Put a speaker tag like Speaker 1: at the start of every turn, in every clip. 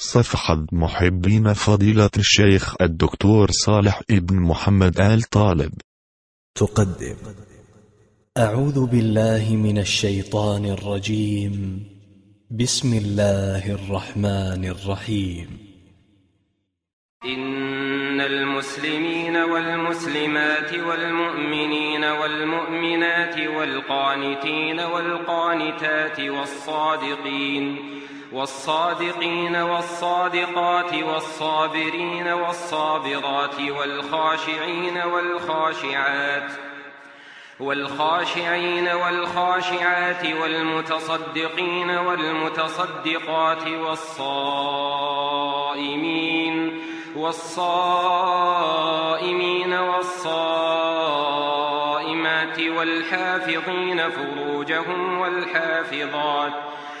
Speaker 1: صفحة محبين فضيلة الشيخ الدكتور صالح ابن محمد آل طالب.
Speaker 2: تقدم. أعوذ بالله من الشيطان الرجيم. بسم الله الرحمن الرحيم.
Speaker 3: إن المسلمين والمسلمات والمؤمنين والمؤمنات والقانتين والقانتات والصادقين والصادقين والصادقات والصابرين والصابرات والخاشعين والخاشعات والخاشعين والخاشعات والمتصدقين والمتصدقات والصائمين والصائمين والصائمات والحافظين فروجهم والحافظات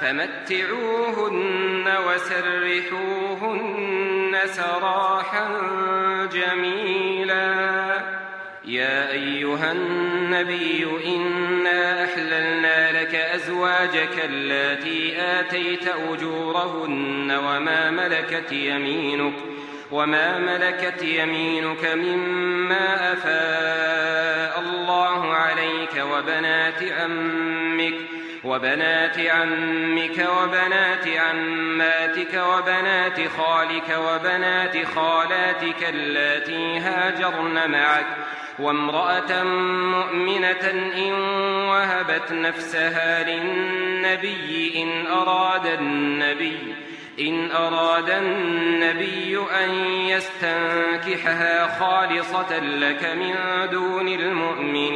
Speaker 3: فمتعوهن وسرحوهن سراحا جميلا. يا أيها النبي إنا أحللنا لك أزواجك التي آتيت أجورهن وما ملكت يمينك وما ملكت يمينك مما أفاء الله عليك وبنات عمك. وبنات عمك وبنات عماتك وبنات خالك وبنات خالاتك اللاتي هاجرن معك وامرأة مؤمنة إن وهبت نفسها للنبي إن أراد النبي إن أراد النبي أن يستنكحها خالصة لك من دون المؤمنين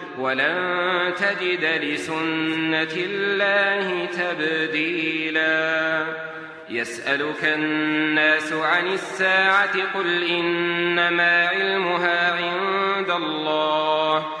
Speaker 3: ولن تجد لسنة الله تبديلا. يسألك الناس عن الساعة قل إنما علمها عند الله.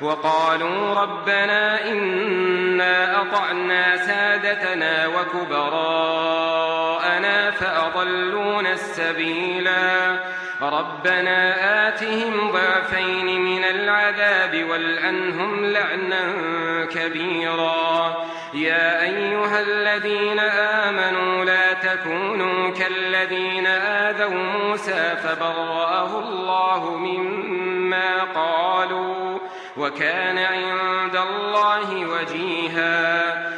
Speaker 3: وقالوا ربنا إنا أطعنا سادتنا وكبراءنا فأضلونا السبيلا. ربنا آتهم ضعفين من العذاب والعنهم لعنا كبيرا. يا أيها الذين آمنوا لا تكونوا كالذين آذوا موسى فبرأه الله مما وكان عند الله وجيها.